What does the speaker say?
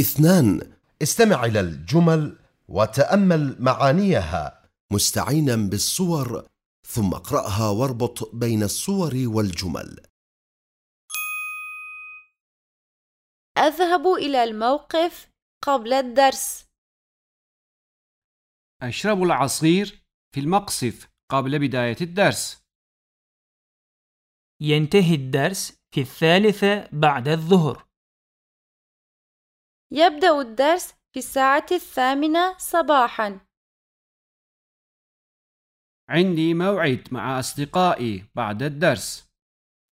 اثنان. استمع إلى الجمل وتأمل معانيها. مستعينا بالصور ثم اقرأها واربط بين الصور والجمل. أذهب إلى الموقف قبل الدرس. أشرب العصير في المقصف قبل بداية الدرس. ينتهي الدرس في الثالثة بعد الظهر. يبدأ الدرس في الساعة الثامنة صباحا. عندي موعد مع أصدقائي بعد الدرس